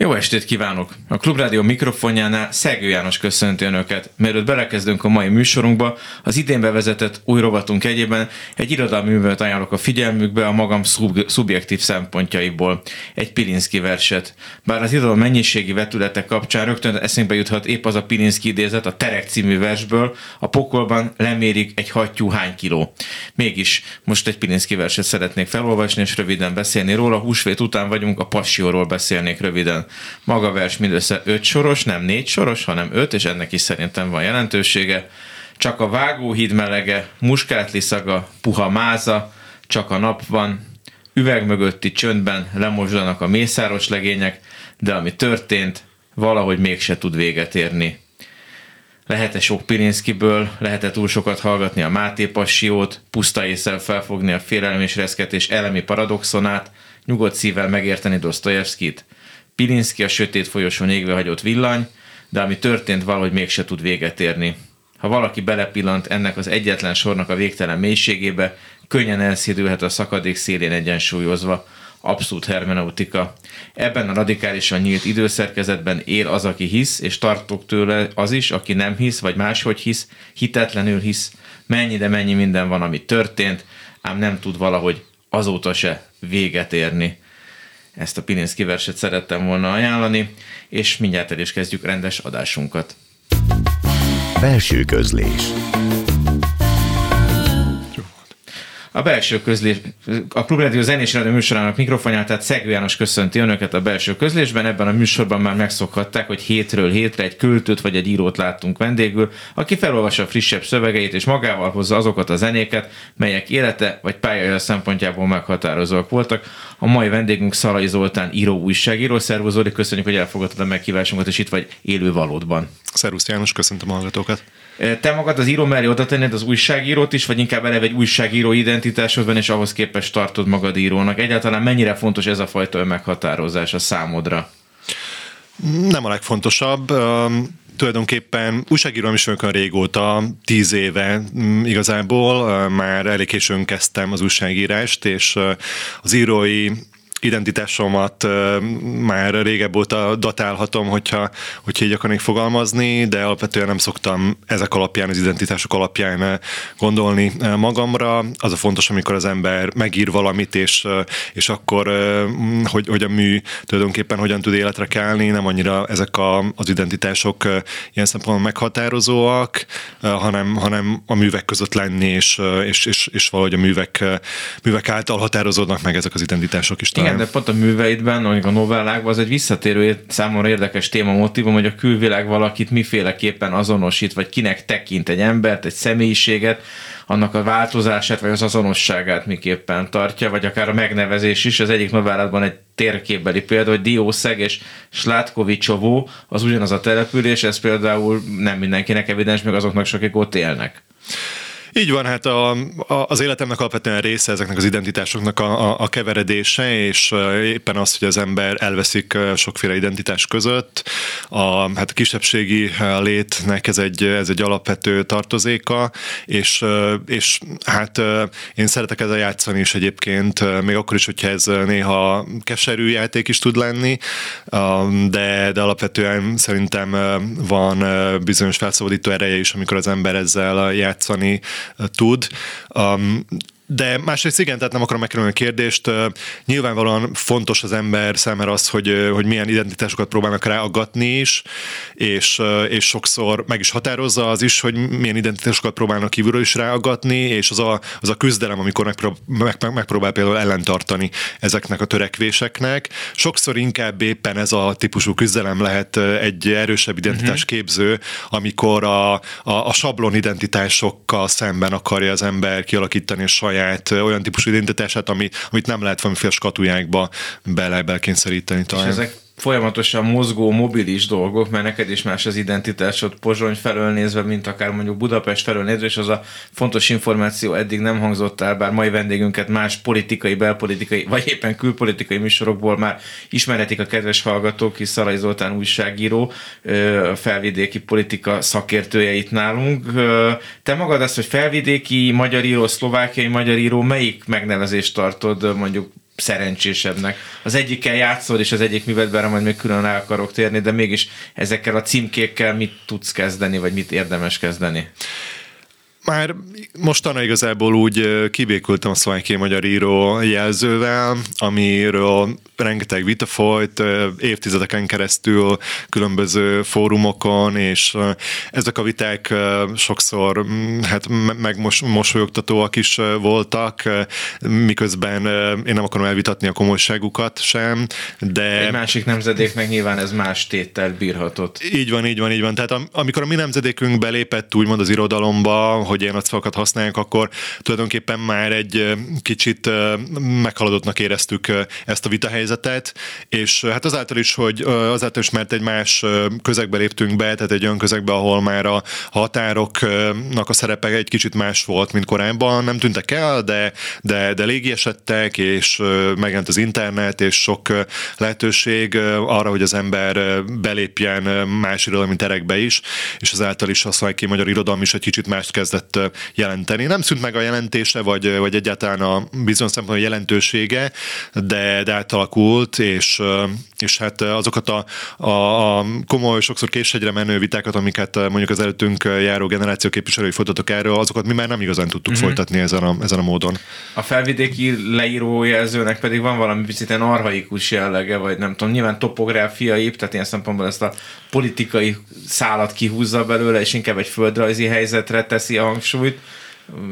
jó estét kívánok! A Klubrádió mikrofonjánál Szegő János köszönti Önöket. Mielőtt belekezdünk a mai műsorunkba, az idén bevezetett új rovatunk egyében egy irodalmi művet ajánlok a figyelmükbe a magam szub- szubjektív szempontjaiból. Egy Pilinszki verset. Bár az irodalom mennyiségi vetülete kapcsán rögtön eszünkbe juthat épp az a Pilinszki idézet a Terek című versből, a pokolban lemérik egy hattyú hány kiló. Mégis most egy Pilinszki verset szeretnék felolvasni és röviden beszélni róla. Húsvét után vagyunk, a Passióról beszélnék röviden. Maga vers mindössze öt soros, nem négy soros, hanem öt, és ennek is szerintem van jelentősége. Csak a vágóhíd melege, muskátli szaga, puha máza, csak a nap van, üveg mögötti csöndben lemosdanak a mészáros legények, de ami történt, valahogy mégse tud véget érni. Lehet-e sok Pirinszkiből, lehet-e túl sokat hallgatni a Máté Passiót, puszta észre felfogni a félelem és reszketés elemi paradoxonát, nyugodt szívvel megérteni Dostoyevskit, Pilinszki a sötét folyosón égve hagyott villany, de ami történt, valahogy mégse tud véget érni. Ha valaki belepillant ennek az egyetlen sornak a végtelen mélységébe, könnyen elszédülhet a szakadék szélén egyensúlyozva. Abszolút hermeneutika. Ebben a radikálisan nyílt időszerkezetben él az, aki hisz, és tartok tőle az is, aki nem hisz, vagy máshogy hisz, hitetlenül hisz. Mennyi, de mennyi minden van, ami történt, ám nem tud valahogy azóta se véget érni ezt a Pilinszki verset szerettem volna ajánlani, és mindjárt el is kezdjük rendes adásunkat. Belső közlés A belső közlés, a Klubrádió zenés rádió műsorának mikrofonját, tehát Szegő János köszönti önöket a belső közlésben. Ebben a műsorban már megszokhatták, hogy hétről hétre egy költőt vagy egy írót láttunk vendégül, aki felolvassa frissebb szövegeit és magával hozza azokat a zenéket, melyek élete vagy pályája szempontjából meghatározóak voltak. A mai vendégünk Szalai Zoltán író újságíró. Szervuzóri, köszönjük, hogy elfogadtad a meghívásunkat, és itt vagy élő valódban. Szervusz János, köszöntöm a hallgatókat. Te magad az író mellé oda tenned az újságírót is, vagy inkább eleve egy újságíró identitásodban, és ahhoz képest tartod magad írónak? Egyáltalán mennyire fontos ez a fajta meghatározás a számodra? Nem a legfontosabb. tulajdonképpen újságírom is olyan régóta, tíz éve mm, igazából, már elég későn kezdtem az újságírást, és az írói identitásomat már régebb óta datálhatom, hogyha, hogyha így akarnék fogalmazni, de alapvetően nem szoktam ezek alapján, az identitások alapján gondolni magamra. Az a fontos, amikor az ember megír valamit, és, és akkor, hogy, hogy a mű tulajdonképpen hogyan tud életre kelni, nem annyira ezek a, az identitások ilyen szempontból meghatározóak, hanem, hanem a művek között lenni, és, és, és, és valahogy a művek, művek által határozódnak meg ezek az identitások is. Talán. Igen, de pont a műveidben, vagy a novellákban az egy visszatérő számomra érdekes téma motivum, hogy a külvilág valakit miféleképpen azonosít, vagy kinek tekint egy embert, egy személyiséget, annak a változását, vagy az azonosságát miképpen tartja, vagy akár a megnevezés is. Az egyik novellában egy térképbeli példa, hogy Diószeg és Slátkovicsovó az ugyanaz a település, ez például nem mindenkinek evidens, meg azoknak, akik ott élnek. Így van, hát a, a, az életemnek alapvetően része ezeknek az identitásoknak a, a, a keveredése, és éppen az, hogy az ember elveszik sokféle identitás között. A, hát a kisebbségi létnek ez egy, ez egy alapvető tartozéka, és, és hát én szeretek ezzel játszani is egyébként, még akkor is, hogyha ez néha keserű játék is tud lenni, de, de alapvetően szerintem van bizonyos felszabadító ereje is, amikor az ember ezzel játszani tud. Um, de másrészt igen, tehát nem akarom megkerülni a kérdést. Nyilvánvalóan fontos az ember számára az, hogy, hogy milyen identitásokat próbálnak ráaggatni is, és, és sokszor meg is határozza az is, hogy milyen identitásokat próbálnak kívülről is ráaggatni, és az a, az a küzdelem, amikor megprób- meg, meg, megpróbál például ellentartani ezeknek a törekvéseknek. Sokszor inkább éppen ez a típusú küzdelem lehet egy erősebb identitásképző, mhm. amikor a, a, a sablon identitásokkal szemben akarja az ember kialakítani a saját saját olyan típusú identitását, ami, amit nem lehet valamiféle skatujákba bele belekényszeríteni talán. És ezek folyamatosan mozgó, mobilis dolgok, mert neked is más az identitásod Pozsony felől nézve, mint akár mondjuk Budapest felől nézve, és az a fontos információ eddig nem hangzott el, bár mai vendégünket más politikai, belpolitikai, vagy éppen külpolitikai műsorokból már ismerhetik a kedves hallgatók, hisz Szalai Zoltán újságíró, a felvidéki politika szakértője itt nálunk. Te magad azt, hogy felvidéki magyar író, szlovákiai magyar író, melyik megnevezést tartod mondjuk szerencsésebbnek. Az egyikkel játszol, és az egyik művetben majd még külön el akarok térni, de mégis ezekkel a címkékkel mit tudsz kezdeni, vagy mit érdemes kezdeni? már mostanra igazából úgy kibékültem a Szványi magyar író jelzővel, amiről rengeteg vita folyt évtizedeken keresztül különböző fórumokon, és ezek a viták sokszor hát meg megmosolyogtatóak is voltak, miközben én nem akarom elvitatni a komolyságukat sem, de... Egy másik nemzedéknek nyilván ez más téttel bírhatott. Így van, így van, így van. Tehát amikor a mi nemzedékünk belépett úgymond az irodalomba, hogy hogy ilyen nagyszavakat használjak, akkor tulajdonképpen már egy kicsit meghaladottnak éreztük ezt a vitahelyzetet, és hát azáltal is, hogy azáltal is, mert egy más közegbe léptünk be, tehát egy olyan közegbe, ahol már a határoknak a szerepe egy kicsit más volt, mint korábban, nem tűntek el, de, de, de légi légiesettek, és megjelent az internet, és sok lehetőség arra, hogy az ember belépjen más irodalmi terekbe is, és ezáltal is a szajki magyar irodalom is egy kicsit mást kezdett lehetett jelenteni. Nem szűnt meg a jelentése, vagy, vagy egyáltalán a bizonyos szempontból jelentősége, de, de átalakult, és és hát eh, azokat a, a, a komoly, sokszor késhegyre menő vitákat, amiket eh, mondjuk az előttünk eh, járó generáció képviselői folytatok erről, azokat mi már nem igazán tudtuk mm-hmm. folytatni ezen a, ezen a módon. A felvidéki leírójelzőnek pedig van valami picit ilyen arhaikus jellege, vagy nem tudom, nyilván topográfiai, tehát ilyen szempontból ezt a politikai szálat kihúzza belőle, és inkább egy földrajzi helyzetre teszi a hangsúlyt,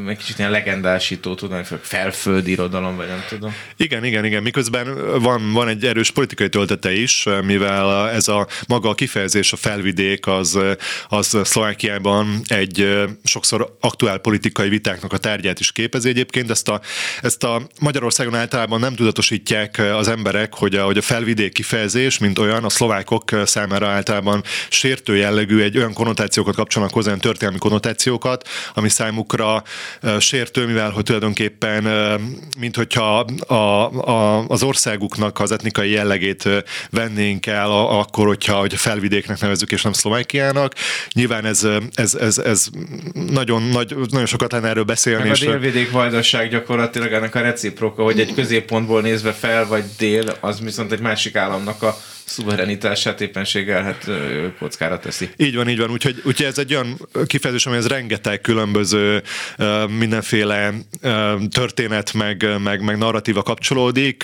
egy kicsit ilyen legendásító, tudom, felföldi irodalom, vagy nem tudom. Igen, igen, igen. Miközben van, van egy erős politikai töltete is, mivel ez a maga a kifejezés, a felvidék, az, az Szlovákiában egy sokszor aktuál politikai vitáknak a tárgyát is képezi egyébként. Ezt a, ezt a Magyarországon általában nem tudatosítják az emberek, hogy a, hogy a felvidék kifejezés, mint olyan, a szlovákok számára általában sértő jellegű, egy olyan konnotációkat kapcsolnak hozzá, olyan történelmi konnotációkat, ami számukra sértő, mivel hogy tulajdonképpen, mint hogyha a, a, az országuknak az etnikai jellegét vennénk el, akkor, hogyha hogy felvidéknek nevezzük, és nem Szlovákiának. Nyilván ez, ez, ez, ez nagyon, nagy, nagyon sokat lenne erről beszélni. Meg a délvidék vajdaság gyakorlatilag ennek a reciproka, hogy egy középpontból nézve fel vagy dél, az viszont egy másik államnak a szuverenitását éppenséggel hát kockára teszi. Így van, így van. Úgyhogy, úgyhogy ez egy olyan kifejezés, amihez rengeteg különböző mindenféle történet meg, meg, meg narratíva kapcsolódik.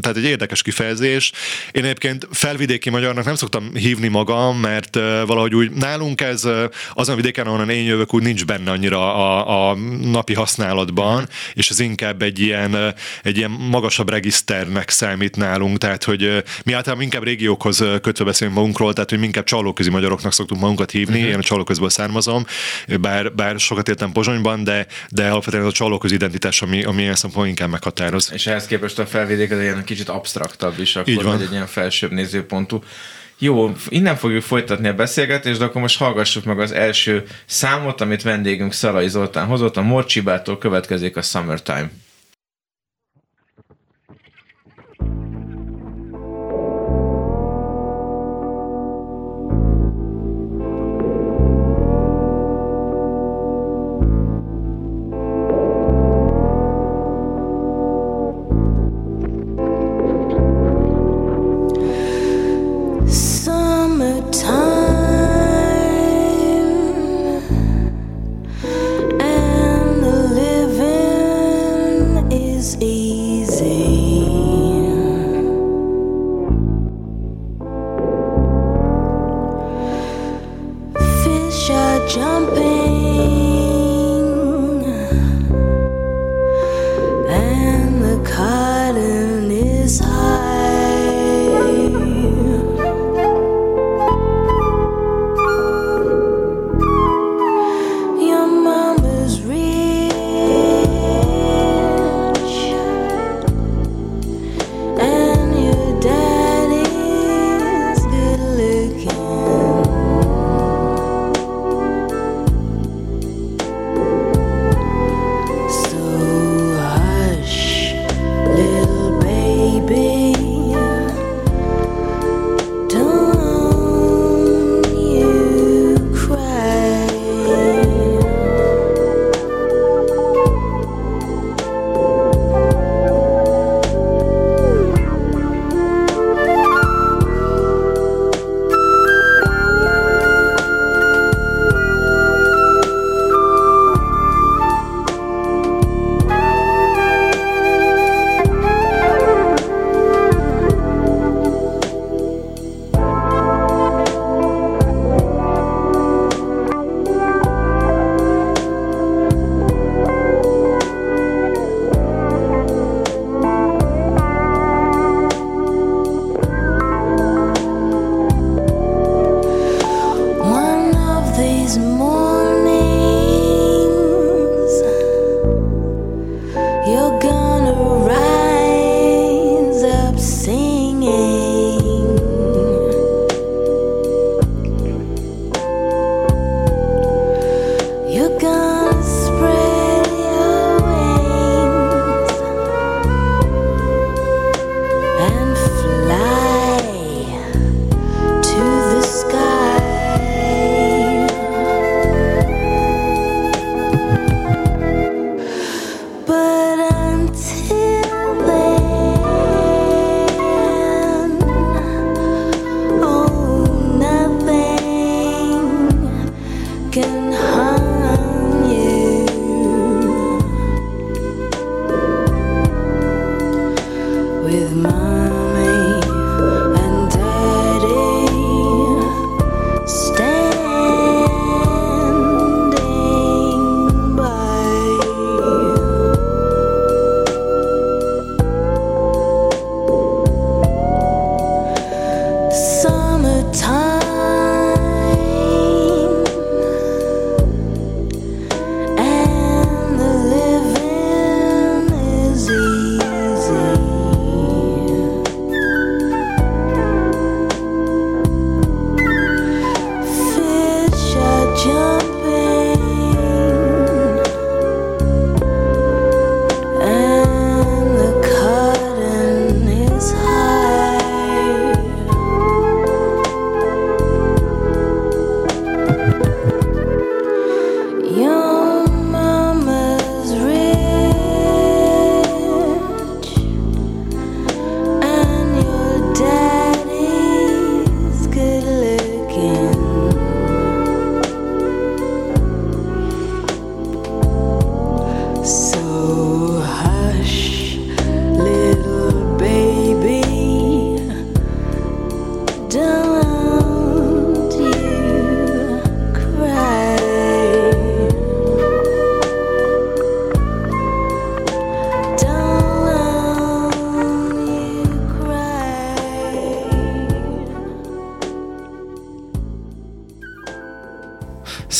Tehát egy érdekes kifejezés. Én egyébként felvidéki magyarnak nem szoktam hívni magam, mert valahogy úgy nálunk ez azon a vidéken, ahonnan én jövök, úgy nincs benne annyira a, a napi használatban, és ez inkább egy ilyen, egy ilyen magasabb regiszternek számít nálunk. Tehát, hogy mi általában inkább inkább régiókhoz kötve beszélünk magunkról, tehát hogy mi inkább csalóközi magyaroknak szoktuk magunkat hívni, mhm. uh-huh. én a csalóközből származom, bár, bár sokat éltem Pozsonyban, de, de alapvetően ez a csalóközi identitás, ami, ami ilyen szempontból inkább meghatároz. És ehhez képest a felvidék az ilyen kicsit absztraktabb is, akkor Így van. egy ilyen felsőbb nézőpontú. Jó, innen fogjuk folytatni a beszélgetést, de akkor most hallgassuk meg az első számot, amit vendégünk Szalai Zoltán hozott, a Morcsibától következik a Summertime.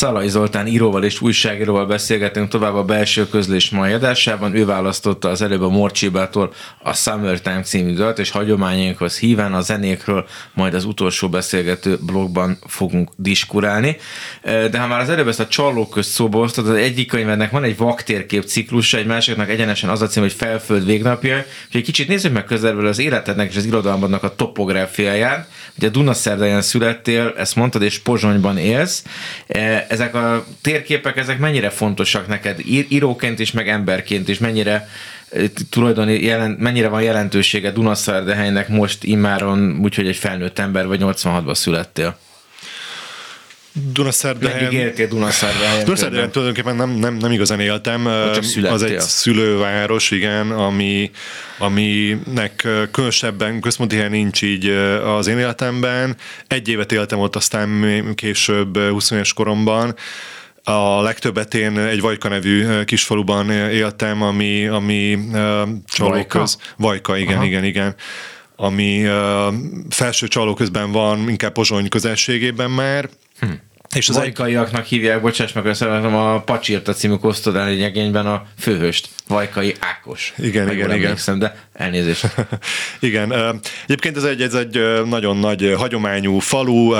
Szalai Zoltán íróval és újságíróval beszélgetünk tovább a belső közlés mai adásában. Ő választotta az előbb a Morcsibától a Summertime című dalt, és hagyományainkhoz híven a zenékről majd az utolsó beszélgető blogban fogunk diskurálni. De ha már az előbb ezt a csalók közt szóba hoztad, az egyik könyvednek van egy vaktérkép ciklusa, egy másiknak egyenesen az a cím, hogy Felföld végnapja. Úgyhogy egy kicsit nézzük meg közelről az életednek és az irodalmadnak a topográfiáját. Ugye Dunaszerdaján születtél, ezt mondtad, és Pozsonyban élsz ezek a térképek, ezek mennyire fontosak neked íróként is, meg emberként is, mennyire tulajdoni jelent, mennyire van jelentősége Dunaszerdehelynek most immáron, úgyhogy egy felnőtt ember vagy 86-ban születtél? Dunaszerdehelyen. Meddig éltél Dunaszerdehelyen? Dunaszerdehelyen tulajdonképpen nem, nem, nem igazán éltem. Az egy szülőváros, igen, ami, aminek különösebben központi helyen nincs így az én életemben. Egy évet éltem ott, aztán később 20 éves koromban. A legtöbbet én egy Vajka nevű kisfaluban éltem, ami, ami csalóköz. Vajka, igen, Aha. igen, igen ami uh, felső csaló közben van, inkább Pozsony közelségében már. És az Vajkaiaknak hívják, bocsáss meg, szerintem a Pacsirta című nyegényben a főhőst, Vajkai Ákos. Igen, igen, igen. de Elnézést. Igen. Egyébként ez egy, ez egy nagyon nagy hagyományú falu,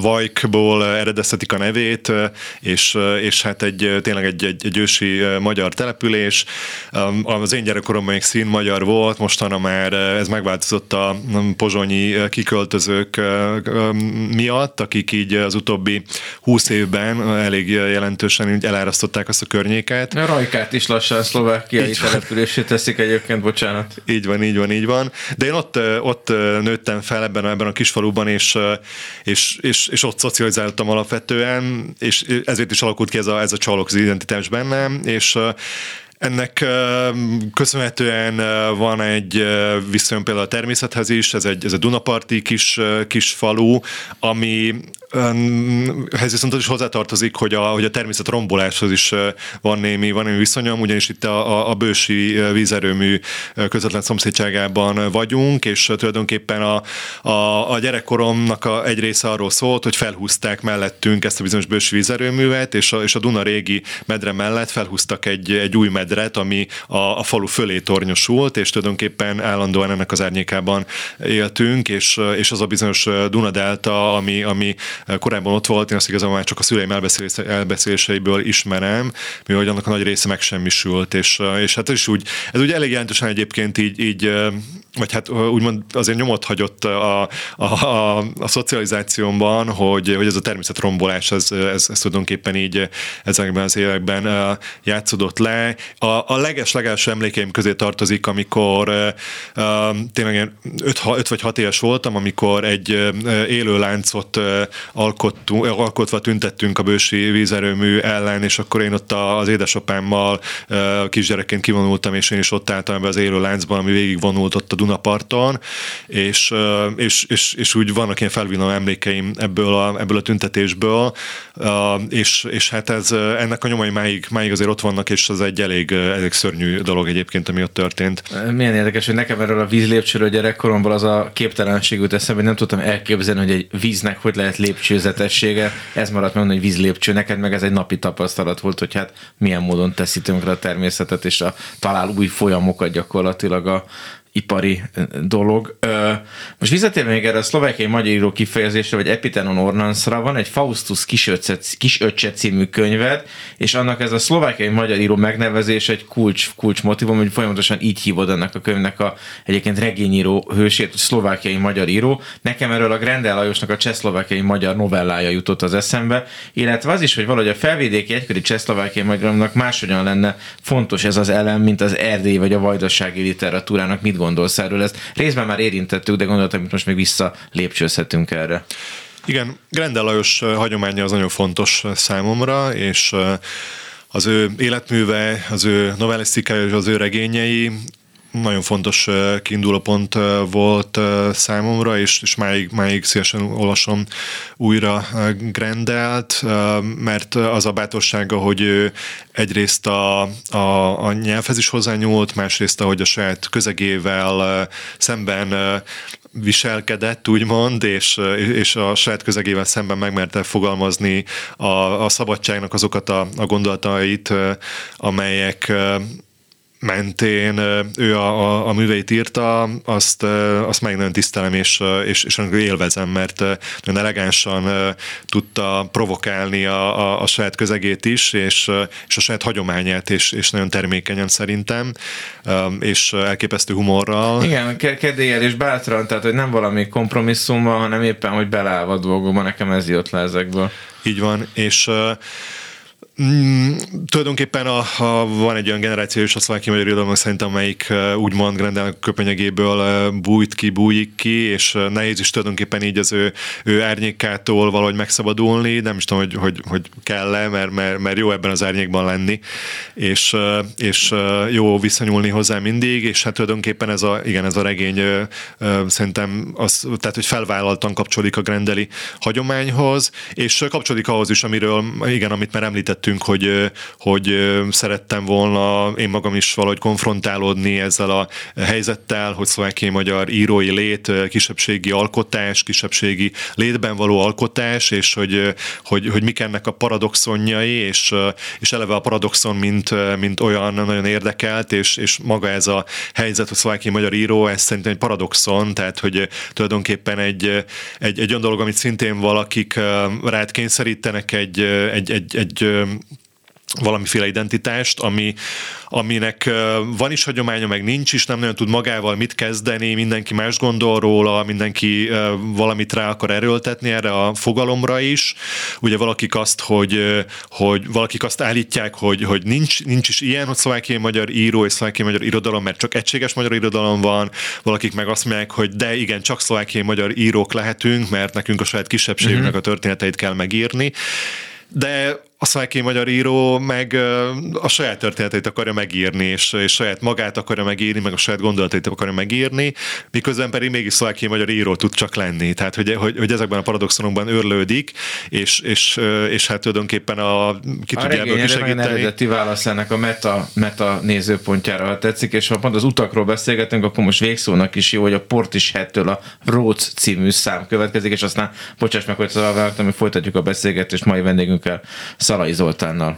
Vajkból eredeztetik a nevét, és, és hát egy, tényleg egy, egy, egy ősi magyar település. Az én gyerekkoromban még szín magyar volt, mostanra már ez megváltozott a pozsonyi kiköltözők miatt, akik így az utóbbi húsz évben elég jelentősen elárasztották azt a környéket. A Rajkát is lassan szlovákiai települését teszik egyébként, bocsánat. Így van, így van, így van. De én ott, ott nőttem fel ebben, ebben a kisfaluban, és, és, és, és ott szocializáltam alapvetően, és ezért is alakult ki ez a, ez a csalók identitás bennem, és ennek köszönhetően van egy viszony például a természethez is, ez egy, ez a Dunaparti kis, kis falu, ami ehhez viszont is hozzátartozik, hogy a, hogy a természet romboláshoz is van némi, van némi viszonyom, ugyanis itt a, a, bősi vízerőmű közvetlen szomszédságában vagyunk, és tulajdonképpen a, a, a gyerekkoromnak a, egy része arról szólt, hogy felhúzták mellettünk ezt a bizonyos bősi vízerőművet, és a, és a Duna régi medre mellett felhúztak egy, egy új medret, ami a, a falu fölé tornyosult, és tulajdonképpen állandóan ennek az árnyékában éltünk, és, és az a bizonyos Duna delta, ami, ami korábban ott volt, én azt igazából már csak a szüleim elbeszéléseiből ismerem, mivel annak a nagy része megsemmisült, és, és hát ez is úgy, ez úgy elég jelentősen egyébként így, így vagy hát úgymond azért nyomot hagyott a, a, a, a szocializációmban, hogy, hogy ez a természetrombolás, ez, ez, ez tulajdonképpen így ezekben az években játszódott le. A, a leges-legelső emlékeim közé tartozik, amikor uh, tényleg 5 vagy 6 éves voltam, amikor egy élő láncot alkotva tüntettünk a bősi vízerőmű ellen, és akkor én ott az édesapámmal kisgyerekként kivonultam, és én is ott álltam ebbe az élő láncban, ami végigvonult ott a Dunaparton, és, és, és, és úgy vannak ilyen felvillanó emlékeim ebből a, ebből a tüntetésből, és, és hát ez, ennek a nyomai máig, máig azért ott vannak, és az egy elég, elég szörnyű dolog egyébként, ami ott történt. Milyen érdekes, hogy nekem erről a vízlépcsőről gyerekkoromból az a képtelenség jut eszembe, hogy nem tudtam elképzelni, hogy egy víznek hogy lehet lépcsőzetessége. Ez maradt meg, hogy vízlépcső. Neked meg ez egy napi tapasztalat volt, hogy hát milyen módon teszi tönkre a természetet, és a, talál új folyamokat gyakorlatilag a, ipari dolog. Most visszatérve még erre a szlovákiai magyar író kifejezésre, vagy Epitenon Ornansra, van egy Faustus kisöccse, kisöccse című könyved, és annak ez a szlovákiai magyar író megnevezés egy kulcs, kulcs motivum, hogy folyamatosan így hívod ennek a könyvnek a egyébként regényíró hősét, hogy szlovákiai magyar író. Nekem erről a Grendel Lajosnak a csehszlovákiai magyar novellája jutott az eszembe, illetve az is, hogy valahogy a felvidéki egykori csehszlovákiai magyarnak máshogyan lenne fontos ez az elem, mint az erdély vagy a vajdasági literatúrának. Mit gondolsz erről? Ezt részben már érintettük, de gondoltam, hogy most még vissza lépcsőzhetünk erre. Igen, Grendel Lajos hagyománya az nagyon fontos számomra, és az ő életműve, az ő novellisztikája és az ő regényei nagyon fontos kiinduló pont volt számomra, és, és máig, máig szívesen olvasom újra Grendelt, mert az a bátorsága, hogy egyrészt a, a, a nyelvhez is hozzányúlt, másrészt, ahogy a saját közegével szemben viselkedett, úgymond, és, és a saját közegével szemben megmerte fogalmazni a, a szabadságnak azokat a, a gondolatait, amelyek mentén ő a, a, a műveit írta, azt, azt meg nagyon tisztelem, és, és, és élvezem, mert nagyon elegánsan tudta provokálni a, a, a saját közegét is, és, és a saját hagyományát, és, és nagyon termékenyen szerintem, és elképesztő humorral. Igen, kedéllyel és bátran, tehát hogy nem valami kompromisszummal, hanem éppen, hogy beleállva a dolgokban, nekem ez jött le ezekből. Így van, és Mm, tulajdonképpen a, a, van egy olyan generáció is a szlovákiai magyar irodalom szerint, amelyik úgymond Grendel köpenyegéből bújt ki, bújik ki, és nehéz is tulajdonképpen így az ő, ő árnyékától valahogy megszabadulni, nem is tudom, hogy, hogy, hogy kell-e, mert, mert, mert jó ebben az árnyékban lenni, és, és jó viszonyulni hozzá mindig, és hát tulajdonképpen ez a, igen, ez a regény szerintem az, tehát, hogy felvállaltan kapcsolódik a Grendeli hagyományhoz, és kapcsolódik ahhoz is, amiről, igen, amit már említettünk, beszélgettünk, hogy, hogy szerettem volna én magam is valahogy konfrontálódni ezzel a helyzettel, hogy szlovákiai magyar írói lét, kisebbségi alkotás, kisebbségi létben való alkotás, és hogy, hogy, hogy mik ennek a paradoxonjai, és, és eleve a paradoxon, mint, mint olyan nagyon érdekelt, és, és maga ez a helyzet, hogy szlovákiai magyar író, ez szerintem egy paradoxon, tehát hogy tulajdonképpen egy, egy, egy olyan dolog, amit szintén valakik rád kényszerítenek egy, egy, egy, egy valamiféle identitást, ami, aminek van is hagyománya, meg nincs is, nem nagyon tud magával mit kezdeni, mindenki más gondol róla, mindenki valamit rá akar erőltetni erre a fogalomra is. Ugye valakik azt, hogy, hogy valakik azt állítják, hogy, hogy nincs, nincs is ilyen, hogy szlovákiai magyar író és szlovákiai magyar irodalom, mert csak egységes magyar irodalom van, valakik meg azt mondják, hogy de igen, csak szlovákiai magyar írók lehetünk, mert nekünk a saját kisebbségünknek uh-huh. a történeteit kell megírni de a szlovákiai magyar író meg a saját történeteit akarja megírni, és, és saját magát akarja megírni, meg a saját gondolatait akarja megírni, miközben pedig mégis szlovákiai magyar író tud csak lenni. Tehát, hogy, hogy, hogy ezekben a paradoxonokban őrlődik, és, és, és hát tulajdonképpen a, ki a tudja ebből kisegíteni. A eredeti válasz ennek a meta, meta nézőpontjára ha tetszik, és ha pont az utakról beszélgetünk, akkor most végszónak is jó, hogy a Port is hettől a Rhodes című szám következik, és aztán bocsáss meg, hogy szalváltam, hogy folytatjuk a beszélgetést mai vendégünkkel, Szalai Zoltánnal.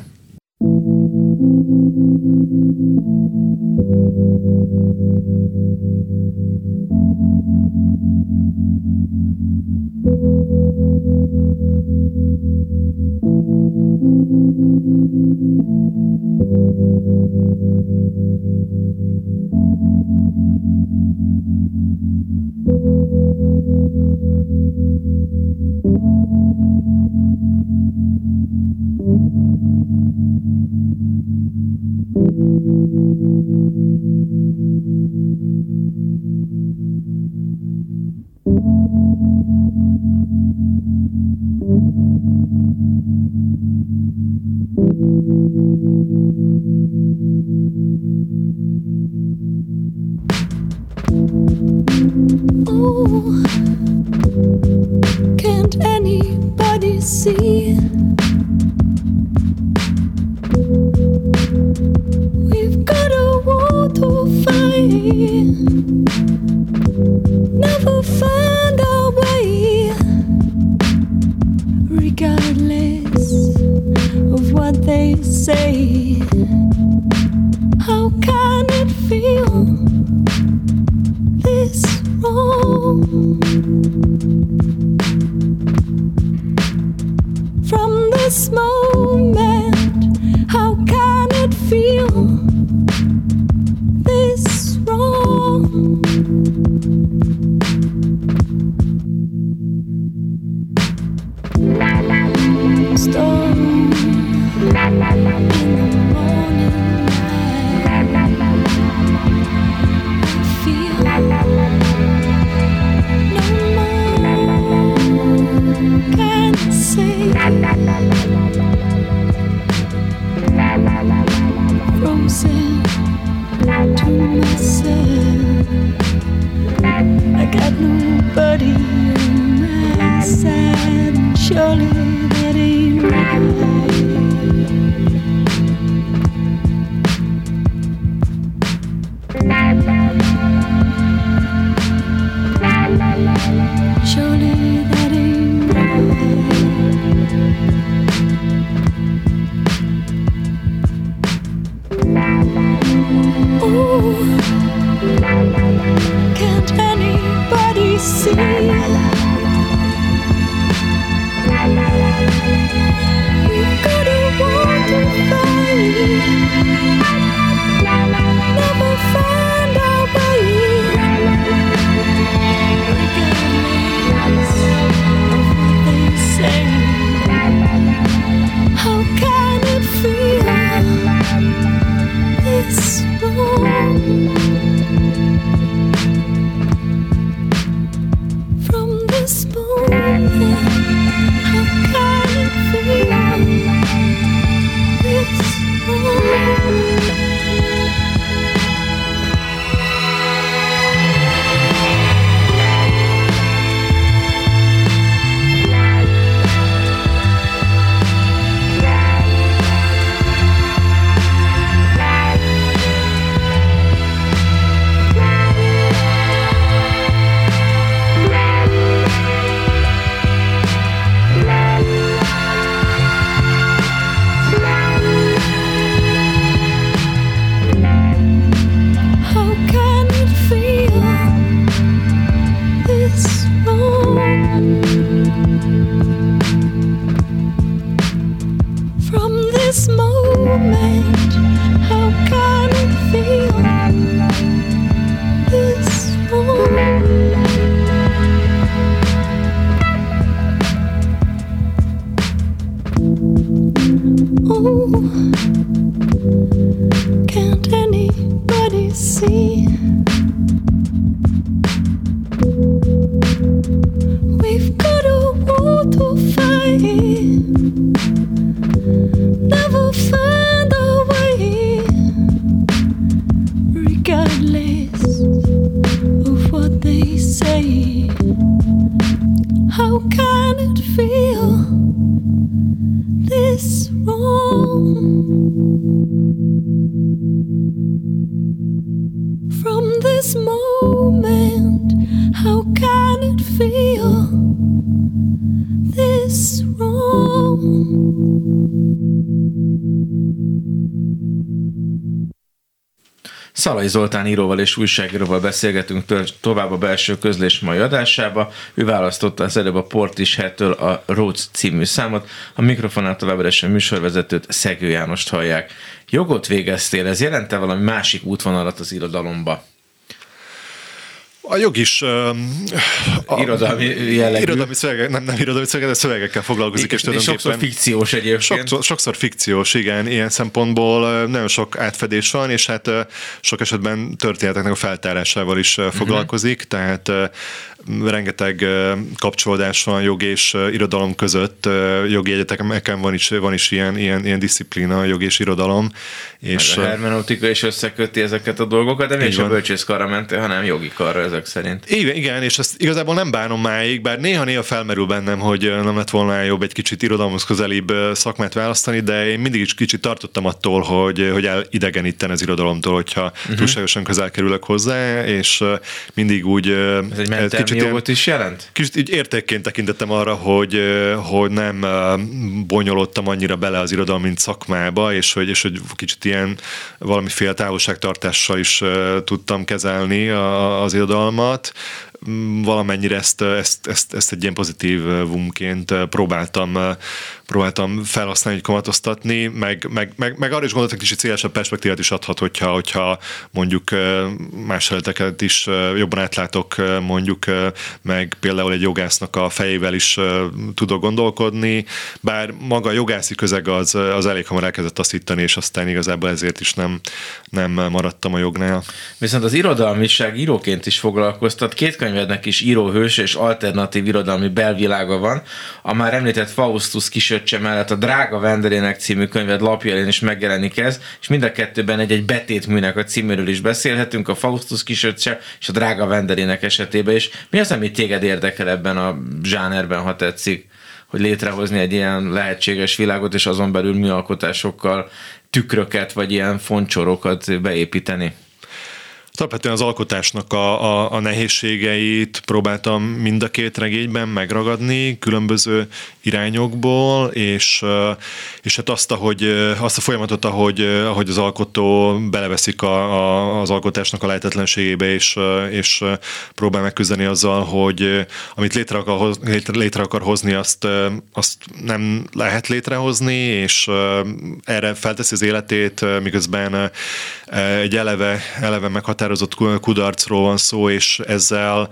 this wrong? Szalai Zoltán íróval és újságíróval beszélgetünk tovább a belső közlés mai adásába. Ő választotta az előbb a Portishettől a Rhodes című számot. A mikrofonát továbbra a műsorvezetőt Szegő Jánost hallják. Jogot végeztél, ez jelente valami másik útvonalat az irodalomba? A jog is... Uh, a, irodalmi jellegű. Irodalmi szövegek, nem, nem irodalmi szövegek, de szövegekkel foglalkozik. És, és sokszor fikciós egyébként. Sokszor, sokszor fikciós, igen. Ilyen szempontból nagyon sok átfedés van, és hát sok esetben történeteknek a feltárásával is foglalkozik, uh-huh. tehát rengeteg kapcsolódás van jog és irodalom között. Jogi egyetemeken van is, van is ilyen, ilyen, ilyen disziplína, jog és irodalom. És a hermeneutika is összeköti ezeket a dolgokat, de nem a bölcsészkarra mentél, hanem jogi karra ezek szerint. Igen, igen, és ezt igazából nem bánom máig, bár néha-néha felmerül bennem, hogy nem lett volna jobb egy kicsit irodalomhoz közelibb szakmát választani, de én mindig is kicsit tartottam attól, hogy, hogy elidegeníten az irodalomtól, hogyha uh-huh. túlságosan közel kerülök hozzá, és mindig úgy... Ez egy kicsit jogot is jelent? Kicsit így értékként tekintettem arra, hogy, hogy nem bonyolódtam annyira bele az irodalom, mint szakmába, és hogy, és hogy kicsit ilyen valamiféle távolságtartással is tudtam kezelni az irodalmat valamennyire ezt, ezt, ezt, ezt egy ilyen pozitív vumként próbáltam, próbáltam felhasználni, kamatoztatni, meg, meg, meg, meg arra is gondoltam, hogy kicsit szélesebb perspektívát is adhat, hogyha, hogyha mondjuk más területeket is jobban átlátok, mondjuk meg például egy jogásznak a fejével is tudok gondolkodni, bár maga a jogászi közeg az, az elég hamar elkezdett hittani, és aztán igazából ezért is nem, nem maradtam a jognál. Viszont az irodalmiság íróként is foglalkoztat. Két könyv könyvednek is íróhős és alternatív irodalmi belvilága van. A már említett Faustus kisöccse mellett a Drága Venderének című könyved lapjain is megjelenik ez, és mind a kettőben egy-egy betétműnek a címéről is beszélhetünk, a Faustus kisöccse és a Drága Venderének esetében is. Mi az, ami téged érdekel ebben a zsánerben, ha tetszik? hogy létrehozni egy ilyen lehetséges világot, és azon belül műalkotásokkal tükröket, vagy ilyen foncsorokat beépíteni? Alapvetően az alkotásnak a, a, a nehézségeit próbáltam mind a két regényben megragadni különböző irányokból, és, és hát azt, ahogy, azt a folyamatot, ahogy, ahogy az alkotó beleveszik a, a, az alkotásnak a lehetetlenségébe, és, és próbál megküzdeni azzal, hogy amit létre akar, létre, létre akar hozni, azt, azt nem lehet létrehozni, és erre felteszi az életét, miközben egy eleve, eleve meghatározott kudarcról van szó, és ezzel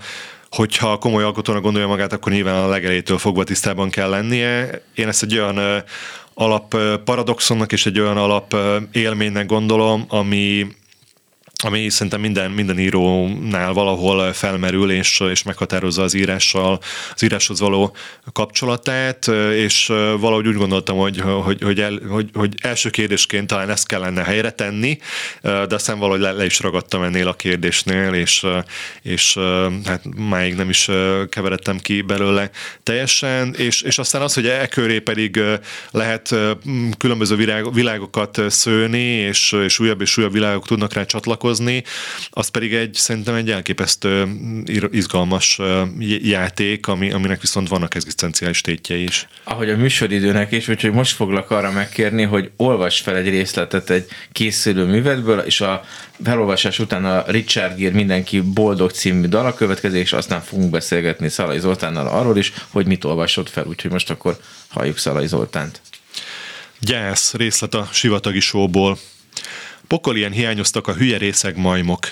hogyha komoly alkotónak gondolja magát, akkor nyilván a legelétől fogva tisztában kell lennie. Én ezt egy olyan alap paradoxonnak és egy olyan alap élménynek gondolom, ami ami szerintem minden, minden írónál valahol felmerül, és, és meghatározza az írással, az íráshoz való kapcsolatát, és valahogy úgy gondoltam, hogy, hogy, hogy, el, hogy, hogy első kérdésként talán ezt kellene helyre tenni, de aztán valahogy le, le is ragadtam ennél a kérdésnél, és, és hát máig nem is keveredtem ki belőle teljesen, és, és aztán az, hogy e köré pedig lehet különböző világokat szőni, és, és újabb és újabb világok tudnak rá csatlakozni, találkozni, az pedig egy szerintem egy elképesztő izgalmas játék, ami, aminek viszont vannak egzisztenciális tétje is. Ahogy a műsoridőnek is, úgyhogy most foglak arra megkérni, hogy olvas fel egy részletet egy készülő művetből, és a felolvasás után a Richard Gere Mindenki Boldog című dala következik, és aztán fogunk beszélgetni Szalai Zoltánnal arról is, hogy mit olvasott fel, úgyhogy most akkor halljuk Szalai Zoltánt. Gyász részlet a sivatagi sóból. Pokolien hiányoztak a hülye részeg majmok.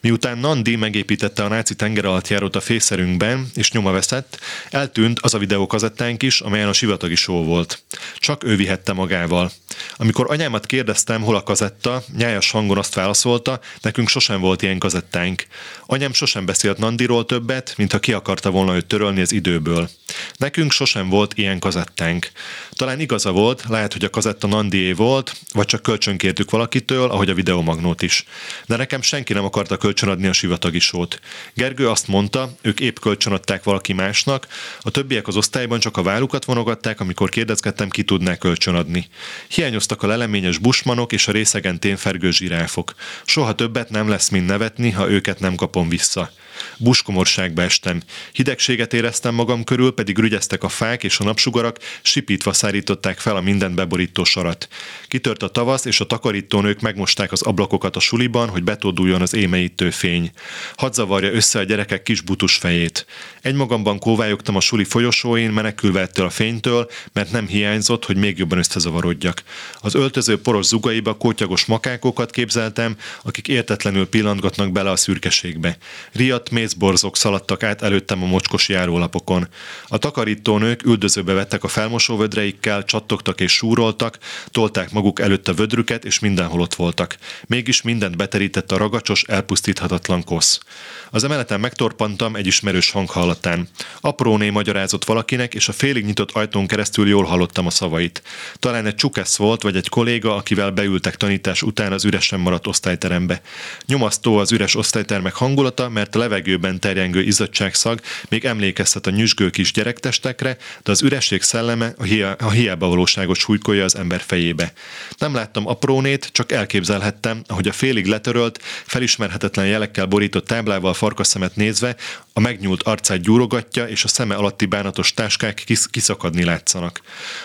Miután Nandi megépítette a náci tengeralattjárót a fészerünkben, és nyoma veszett, eltűnt az a videókazettánk is, amelyen a sivatagi só volt. Csak ő vihette magával. Amikor anyámat kérdeztem, hol a kazetta, nyájas hangon azt válaszolta, nekünk sosem volt ilyen kazettánk. Anyám sosem beszélt Nandiról többet, mintha ki akarta volna őt törölni az időből. Nekünk sosem volt ilyen kazettánk. Talán igaza volt, lehet, hogy a kazetta Nandié volt, vagy csak kölcsönkértük valakitől, ahogy a videomagnót is. De nekem senki nem akarta kölcsönadni a sivatagi sót. Gergő azt mondta, ők épp kölcsönadták valaki másnak, a többiek az osztályban csak a vállukat vonogatták, amikor kérdezgettem, ki tudná kölcsönadni. Hiányoztak a leleményes busmanok és a részegen ténfergő zsiráfok. Soha többet nem lesz mind nevetni, ha őket nem kapom vissza. Buskomorságba estem. Hidegséget éreztem magam körül, pedig rügyeztek a fák és a napsugarak, sipítva szárították fel a mindent beborító sarat. Kitört a tavasz, és a takarítónők megmosták az ablakokat a suliban, hogy betóduljon az émeítő fény. Hadd zavarja össze a gyerekek kis butus fejét. Egymagamban kóvályogtam a suli folyosóin, menekülve ettől a fénytől, mert nem hiányzott, hogy még jobban összezavarodjak. Az öltöző poros zugaiba kótyagos makákokat képzeltem, akik értetlenül pillantgatnak bele a szürkeségbe. Riadt mézborzok szaladtak át előttem a mocskos járólapokon. A takarítónők üldözőbe vettek a felmosóvödreikkel, csattogtak és súroltak, tolták maguk előtt a vödrüket, és mindenhol ott voltak. Mégis mindent beterített a ragacsos, elpusztíthatatlan kosz. Az emeleten megtorpantam egy ismerős hang hallatán. Apróné magyarázott valakinek, és a félig nyitott ajtón keresztül jól hallottam a szavait. Talán egy csukesz volt, vagy egy kolléga, akivel beültek tanítás után az üresen maradt osztályterembe. Nyomasztó az üres osztálytermek hangulata, mert a levegőben terjengő izzadságszag még emlékeztet a nyüzsgő kis gyerektestekre, de az üresség szelleme a, hi- a hiába valóságot súlykolja az ember fejébe. Nem láttam aprónét, csak elképzelhettem, ahogy a félig letörölt, felismerhetetlen jelekkel borított táblával farkaszemet nézve, a megnyúlt arcát gyúrogatja, és a szeme alatti bánatos táskák kis- kiszakadni látszanak.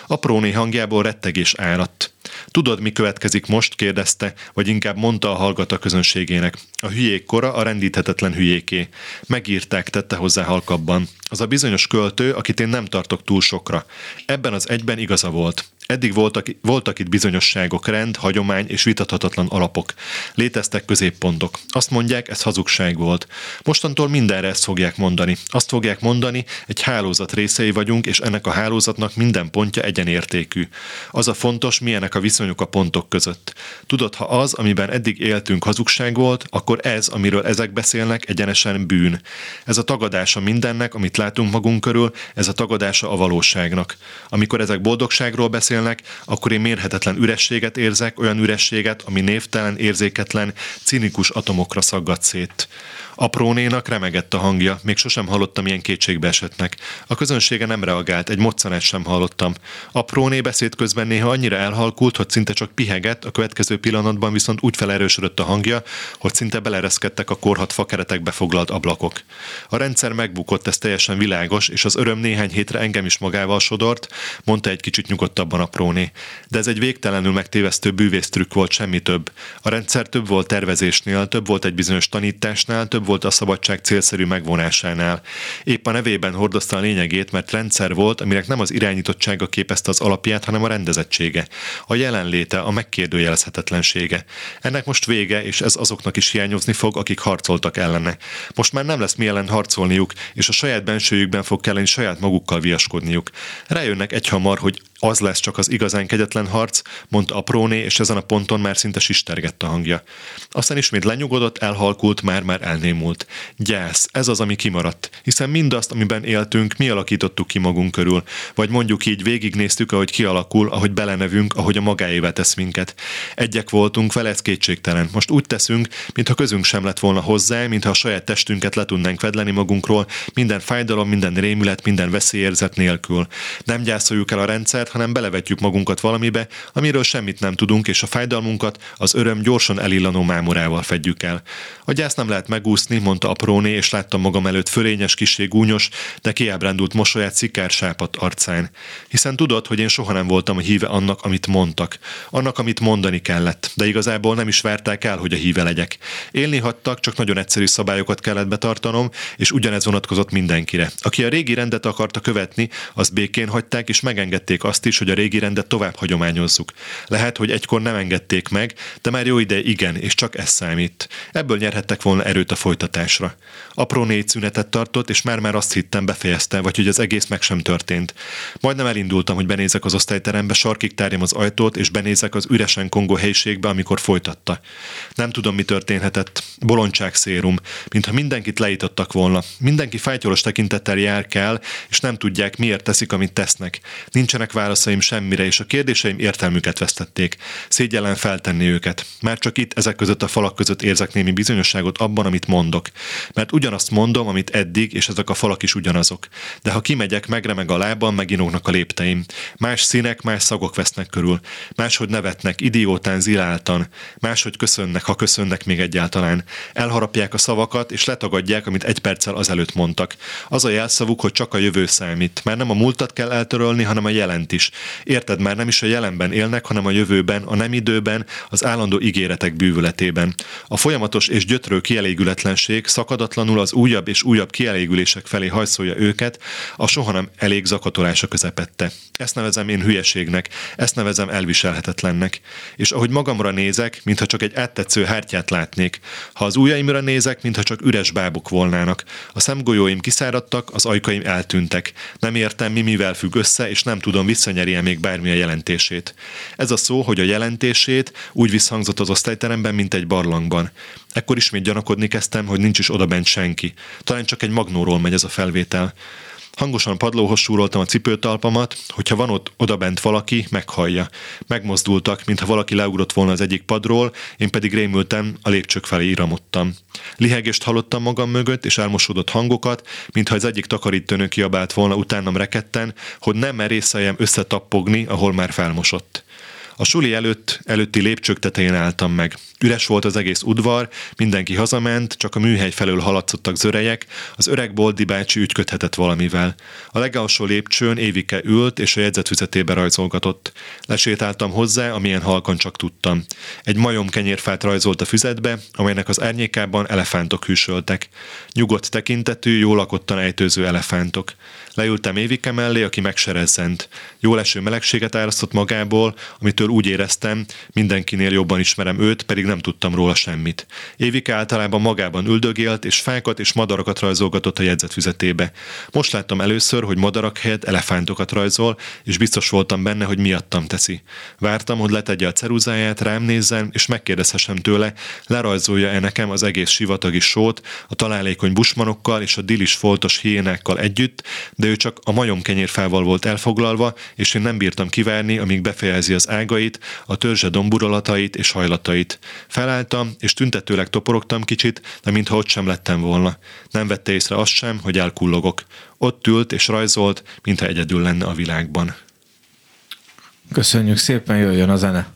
Apróné hangjából rettegés áradt. Tudod, mi következik most? kérdezte, vagy inkább mondta a hallgata közönségének. A hülyék kora a rendíthetetlen hülyéké. Megírták, tette hozzá halkabban. Az a bizonyos költő, akit én nem tartok túl sokra. Ebben az egyben igaza volt. Eddig voltak, voltak itt bizonyosságok, rend, hagyomány és vitathatatlan alapok. Léteztek középpontok. Azt mondják, ez hazugság volt. Mostantól mindenre ezt fogják mondani. Azt fogják mondani, egy hálózat részei vagyunk, és ennek a hálózatnak minden pontja egyenértékű. Az a fontos, milyenek a viszonyok a pontok között. Tudod, ha az, amiben eddig éltünk hazugság volt, akkor ez, amiről ezek beszélnek, egyenesen bűn. Ez a tagadása mindennek, amit látunk magunk körül, ez a tagadása a valóságnak. Amikor ezek boldogságról beszélnek, beszélnek, akkor én mérhetetlen ürességet érzek, olyan ürességet, ami névtelen, érzéketlen, cinikus atomokra szaggat szét. Aprónénak remegett a hangja, még sosem hallottam ilyen kétségbe esetnek. A közönsége nem reagált, egy moccanát sem hallottam. Apróné beszéd közben néha annyira elhalkult, hogy szinte csak pihegett, a következő pillanatban viszont úgy felerősödött a hangja, hogy szinte belereszkedtek a korhat fakeretekbe foglalt ablakok. A rendszer megbukott, ez teljesen világos, és az öröm néhány hétre engem is magával sodort, mondta egy kicsit nyugodtabban a próné. De ez egy végtelenül megtévesztő bűvésztrükk volt, semmi több. A rendszer több volt tervezésnél, több volt egy bizonyos tanításnál, több volt a szabadság célszerű megvonásánál. Épp a nevében hordozta a lényegét, mert rendszer volt, aminek nem az irányítottsága képezte az alapját, hanem a rendezettsége, a jelenléte, a megkérdőjelezhetetlensége. Ennek most vége, és ez azoknak is hiányozni fog, akik harcoltak ellene. Most már nem lesz mi ellen harcolniuk, és a saját bensőjükben fog kelleni saját magukkal viaskodniuk. Rájönnek egyhamar, hogy az lesz csak az igazán kegyetlen harc, mondta apróné, és ezen a ponton már szinte sistergett a hangja. Aztán ismét lenyugodott, elhalkult, már-már elnémult. Gyász, ez az, ami kimaradt, hiszen mindazt, amiben éltünk, mi alakítottuk ki magunk körül. Vagy mondjuk így végignéztük, ahogy kialakul, ahogy belenevünk, ahogy a magáévá tesz minket. Egyek voltunk, vele ez kétségtelen. Most úgy teszünk, mintha közünk sem lett volna hozzá, mintha a saját testünket le tudnánk vedleni magunkról, minden fájdalom, minden rémület, minden veszélyérzet nélkül. Nem gyászoljuk el a rendszert, hanem belevetjük magunkat valamibe, amiről semmit nem tudunk, és a fájdalmunkat az öröm gyorsan elillanó mámorával fedjük el. A gyász nem lehet megúszni, mondta apróné, és láttam magam előtt fölényes, kisé gúnyos, de kiábrándult mosolyát szikár sápat arcán. Hiszen tudod, hogy én soha nem voltam a híve annak, amit mondtak. Annak, amit mondani kellett, de igazából nem is várták el, hogy a híve legyek. Élni hattak, csak nagyon egyszerű szabályokat kellett betartanom, és ugyanez vonatkozott mindenkire. Aki a régi rendet akarta követni, az békén hagyták, és megengedték azt is, hogy a régi rendet tovább hagyományozzuk. Lehet, hogy egykor nem engedték meg, de már jó ide igen, és csak ez számít. Ebből nyerhettek volna erőt a folytatásra. Apró négy szünetet tartott, és már-már azt hittem befejezte, vagy hogy az egész meg sem történt. Majdnem elindultam, hogy benézek az osztályterembe, sarkig tárjam az ajtót, és benézek az üresen kongó helyiségbe, amikor folytatta. Nem tudom, mi történhetett. Bolondság szérum, mintha mindenkit leítottak volna. Mindenki fájtyolos tekintettel jár kell, és nem tudják, miért teszik, amit tesznek. Nincsenek válaszaim semmire, és a kérdéseim értelmüket vesztették. Szégyellen feltenni őket. Már csak itt, ezek között a falak között érzek némi bizonyosságot abban, amit mondok. Mert ugyanazt mondom, amit eddig, és ezek a falak is ugyanazok. De ha kimegyek, megremeg a lábam, meginognak a lépteim. Más színek, más szagok vesznek körül. Máshogy nevetnek, idiótán, ziláltan. Máshogy köszönnek, ha köszönnek még egyáltalán. Elharapják a szavakat, és letagadják, amit egy perccel azelőtt mondtak. Az a jelszavuk, hogy csak a jövő számít. Már nem a múltat kell eltörölni, hanem a jelent is. Érted, már nem is a jelenben élnek, hanem a jövőben, a nem időben, az állandó ígéretek bűvületében. A folyamatos és gyötrő kielégületlenség szakadatlanul az újabb és újabb kielégülések felé hajszolja őket, a soha nem elég zakatolása közepette. Ezt nevezem én hülyeségnek, ezt nevezem elviselhetetlennek. És ahogy magamra nézek, mintha csak egy áttetsző hártyát látnék. Ha az ujjaimra nézek, mintha csak üres bábok volnának. A szemgolyóim kiszáradtak, az ajkaim eltűntek. Nem értem, mi mivel függ össze, és nem tudom, visszanyeri-e még bármilyen jelentését. Ez a szó, hogy a jelentését úgy visszhangzott az osztályteremben, mint egy barlangban. Ekkor ismét gyanakodni kezdtem, hogy nincs is odabent senki. Talán csak egy magnóról megy ez a felvétel. Hangosan padlóhoz súroltam a cipőtalpamat, hogyha van ott odabent valaki, meghallja. Megmozdultak, mintha valaki leugrott volna az egyik padról, én pedig rémültem, a lépcsők felé iramodtam. Lihegést hallottam magam mögött, és elmosódott hangokat, mintha az egyik takarítőnő kiabált volna utánam reketten, hogy nem merészeljem összetappogni, ahol már felmosott. A suli előtt, előtti lépcsők tetején álltam meg. Üres volt az egész udvar, mindenki hazament, csak a műhely felől haladszottak zörejek, az öreg Boldi bácsi ügyködhetett valamivel. A legalsó lépcsőn Évike ült, és a jegyzetfüzetébe rajzolgatott. Lesétáltam hozzá, amilyen halkan csak tudtam. Egy majom kenyérfát rajzolt a füzetbe, amelynek az árnyékában elefántok hűsöltek. Nyugodt tekintetű, jól lakottan ejtőző elefántok. Leültem Évike mellé, aki megserezzent. Jó leső melegséget árasztott magából, amitől úgy éreztem, mindenkinél jobban ismerem őt, pedig nem tudtam róla semmit. Évike általában magában üldögélt, és fákat és madarakat rajzolgatott a jegyzetfüzetébe. Most láttam először, hogy madarak helyett elefántokat rajzol, és biztos voltam benne, hogy miattam teszi. Vártam, hogy letegye a ceruzáját, rám nézzen, és megkérdezhessem tőle, lerajzolja-e nekem az egész sivatagi sót, a találékony busmanokkal és a dilis foltos hiénákkal együtt, de ő csak a majom kenyérfával volt elfoglalva, és én nem bírtam kivárni, amíg befejezi az ágai, virágait, a törzse domburolatait és hajlatait. Felálltam, és tüntetőleg toporogtam kicsit, de mintha ott sem lettem volna. Nem vette észre azt sem, hogy elkullogok. Ott ült és rajzolt, mintha egyedül lenne a világban. Köszönjük szépen, jöjjön a zene.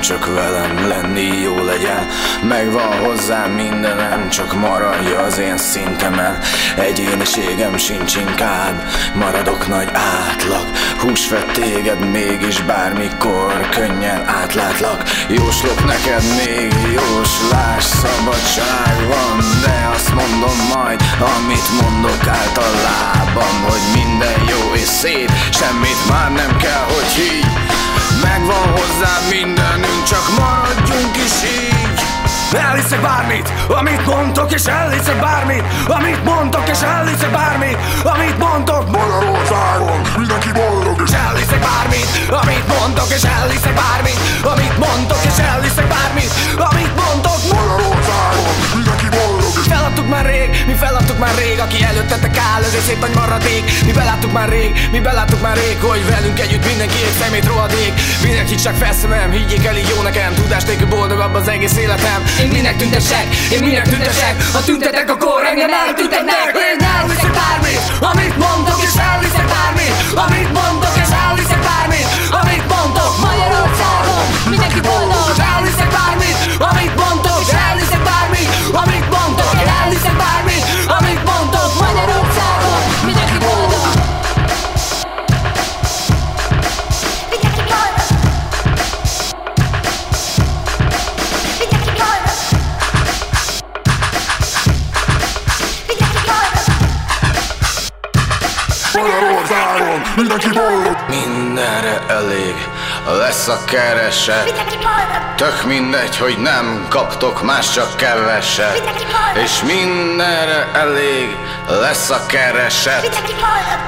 Csak velem lenni jó legyen. Megvan hozzám mindenem, csak maradja az én szintemen. Egyéniségem sincs inkább, maradok nagy átlag. Húsvett téged mégis bármikor könnyen átlátlak. Jóslok neked még jóslás, szabadság van De azt mondom majd, amit mondok általában Hogy minden jó és szép, semmit már nem kell, hogy így Megvan hozzá mindenünk, csak maradjunk is így. Elhiszek bármit, amit mondtok, és elhiszek bármit, amit mondtok, és elhiszek bármit, amit mondtok Magyarországon mindenki boldog, és elhiszek bármit, amit mondtok, és elhiszek bármit, amit mondtok, és elhiszek bármit, amit mondtok Magyarországon mindenki boldog, már rég, mi feladtuk már rég Aki előttetek áll, ez egy maradék. Mi beláttuk már rég, mi beláttuk már rég Hogy velünk együtt mindenki egy szemét rohadék. Mindenki csak felszemem, higgyék el így jó nekem. Tudás nélkül boldogabb az egész életem. Én minek tüntesek, én minek tüntesek? Ha tüntetek, akkor engem eltüntetnek. Én elviszek bármit, amit mondok És elviszek bármit, amit mondok És elviszek bármit, amit mondok Magyarországon mindenki boldog. Elviszek bármit, amit mondok mindenki boldog Mindenre elég. Lesz a kereset! Tök mindegy, hogy nem kaptok más, csak keveset! És mindenre elég lesz a kereset!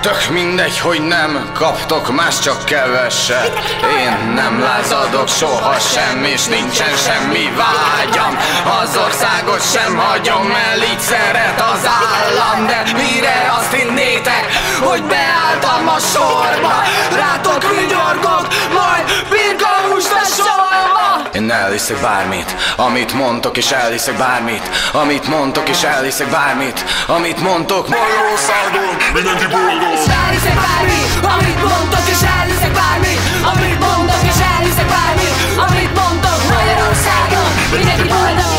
Tök mindegy, hogy nem kaptok más, csak keveset. Én nem lázadok soha sem, és nincsen semmi vágyam. Az országot sem hagyom el, így szeret az állam. De mire azt hinnétek, hogy beálltam a sorba? Rátok vigyorgok, elhiszek bármit, amit mondtok, és elhiszek bármit Amit mondtok, és elhiszek bármit Amit mondtok, Magyarországon mindenki boldog. És elhiszek bármit, amit mondtok, és elhiszek bármit, amit mondtok, és elhiszek bármit, amit mondtok Magyarországon, mindenki boldog,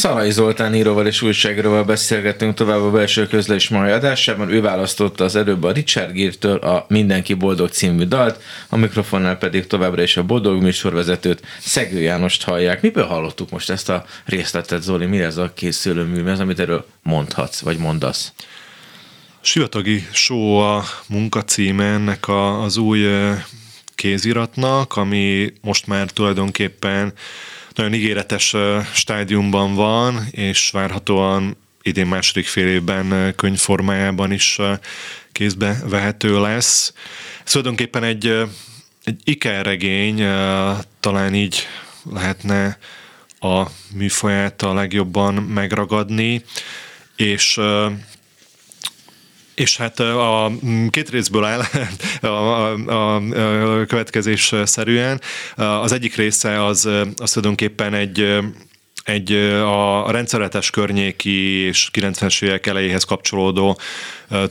Szalai Zoltán íróval és újságíróval beszélgettünk tovább a belső közlés mai adásában. Ő választotta az előbb a Richard Gere-től a Mindenki Boldog című dalt, a mikrofonnál pedig továbbra is a Boldog műsorvezetőt, Szegő Jánost hallják. Miből hallottuk most ezt a részletet, Zoli? Mi ez a készülő mű, ez, amit erről mondhatsz, vagy mondasz? Sivatagi Show a munkacíme ennek a, az új kéziratnak, ami most már tulajdonképpen nagyon ígéretes stádiumban van, és várhatóan idén második fél évben könyvformájában is kézbe vehető lesz. Ez tulajdonképpen egy, egy ikerregény, talán így lehetne a műfaját a legjobban megragadni, és és hát a mm, két részből áll a, a, a, a következés szerűen. Az egyik része az, az tulajdonképpen egy, egy a a rendszerletes környéki és 90-es évek elejéhez kapcsolódó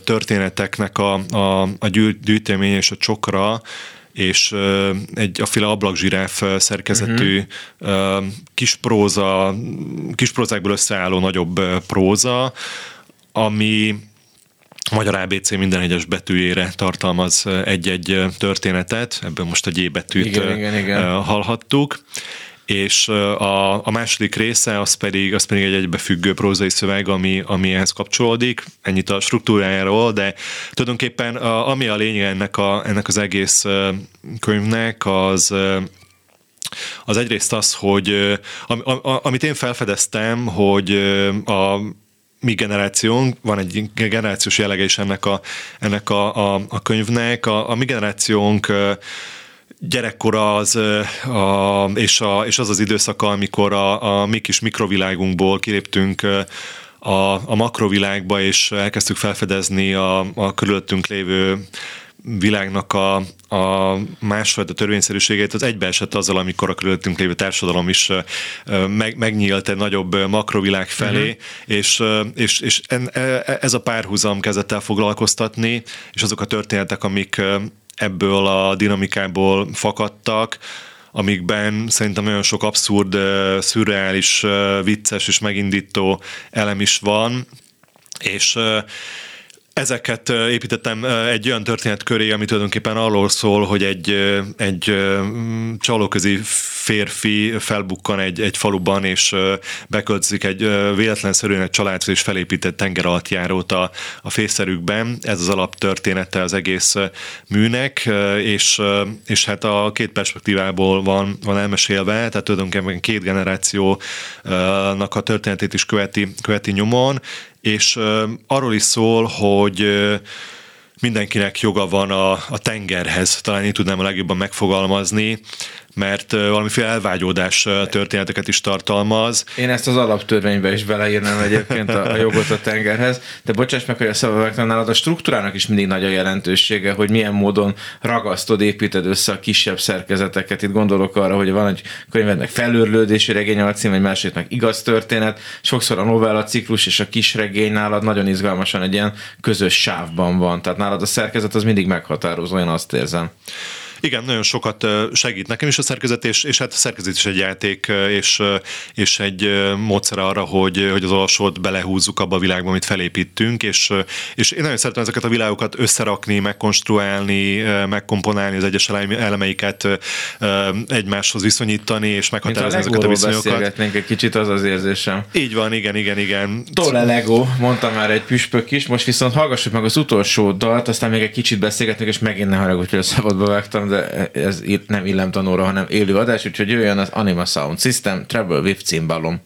történeteknek a, a, a gyűjt- gyűjtemény és a csokra, és egy a fila ablakzsiráf szerkezetű uh-huh. kis próza, kis prózákból összeálló nagyobb próza, ami a Magyar ABC minden egyes betűjére tartalmaz egy-egy történetet, ebből most a J betűt Igen, igen, igen. hallhattuk, és a, a második része az pedig, az pedig egy egybefüggő prózai szöveg, ami, ami ehhez kapcsolódik, ennyit a struktúrájáról, de tulajdonképpen a, ami a lényeg ennek, a, ennek az egész könyvnek, az az egyrészt az, hogy am, a, amit én felfedeztem, hogy a mi generációnk, van egy generációs jellege is ennek a, ennek a, a, a könyvnek, a, a mi generációnk gyerekkora az, a, és, a, és az az időszaka, amikor a, a mi kis mikrovilágunkból kiléptünk a, a makrovilágba, és elkezdtük felfedezni a, a körülöttünk lévő világnak a, a másfajta törvényszerűségét, az egybeesett azzal, amikor a körülöttünk lévő társadalom is meg, megnyílt egy nagyobb makrovilág felé, uh-huh. és, és, és en, e- ez a párhuzam kezdett el foglalkoztatni, és azok a történetek, amik ebből a dinamikából fakadtak, amikben szerintem nagyon sok abszurd, szürreális, vicces és megindító elem is van, és Ezeket építettem egy olyan történet köré, ami tulajdonképpen arról szól, hogy egy, egy csalóközi férfi felbukkan egy, egy faluban, és beköltözik egy véletlenszerűen egy családhoz, és felépített tenger járót a, a fészerükben. Ez az alaptörténete az egész műnek, és, és hát a két perspektívából van, van elmesélve, tehát tulajdonképpen két generációnak a történetét is követi, követi nyomon, és arról is szól, hogy mindenkinek joga van a, a tengerhez, talán így tudnám a legjobban megfogalmazni, mert valamiféle elvágyódás történeteket is tartalmaz. Én ezt az alaptörvénybe is beleírnám egyébként a, a jogot a tengerhez, de bocsáss meg, hogy a szavaknál nálad a struktúrának is mindig nagy a jelentősége, hogy milyen módon ragasztod, építed össze a kisebb szerkezeteket. Itt gondolok arra, hogy van egy könyvednek felőrlődési regény alcím, egy másiknak igaz történet, sokszor a novella ciklus és a kis regény nálad nagyon izgalmasan egy ilyen közös sávban van. Tehát nálad a szerkezet az mindig meghatározó, én azt érzem. Igen, nagyon sokat segít nekem is a szerkezet, és, hát a szerkezet is egy játék, és, és egy módszer arra, hogy, hogy az olvasót belehúzzuk abba a világba, amit felépítünk, és, és én nagyon szeretem ezeket a világokat összerakni, megkonstruálni, megkomponálni az egyes eleme- elemeiket, egymáshoz viszonyítani, és Mint a meghatározni ezeket a viszonyokat. beszélgetnénk egy kicsit, az az érzésem. Így van, igen, igen, igen. Tole Lego, mondta már egy püspök is, most viszont hallgassuk meg az utolsó dalt, aztán még egy kicsit beszélgetünk, és megint ne haragudj, hogy a szabadba vágtam, de ez nem illemtanóra, hanem élő adás, úgyhogy jöjjön az Anima Sound System, Travel with Cimbalom.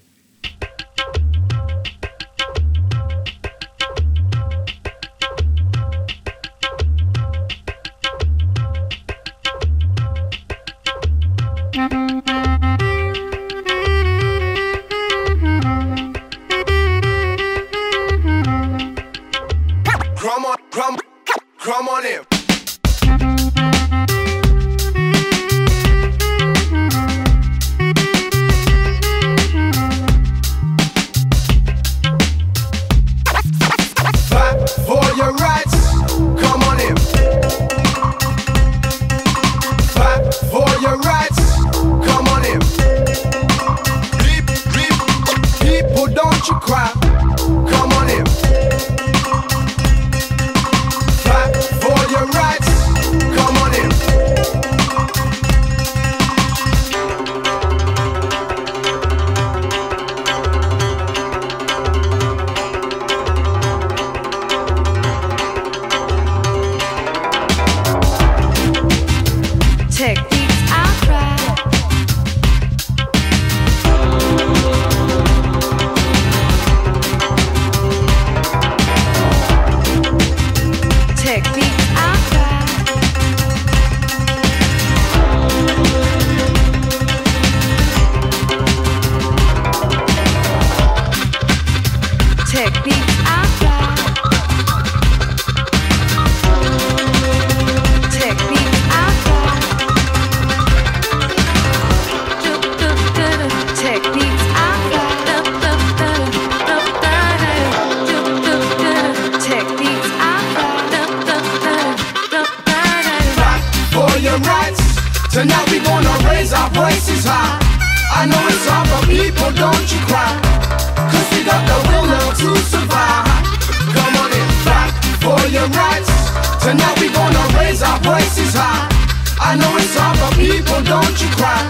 Voices high. I know it's hard, but people, don't you cry. Cause we got the will now to survive. Come on in, fight for your rights. Tonight we gonna raise our voices high. I know it's hard, but people, don't you cry.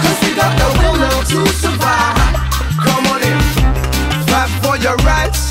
Cause we got the will now to survive. Come on in, fight for your rights.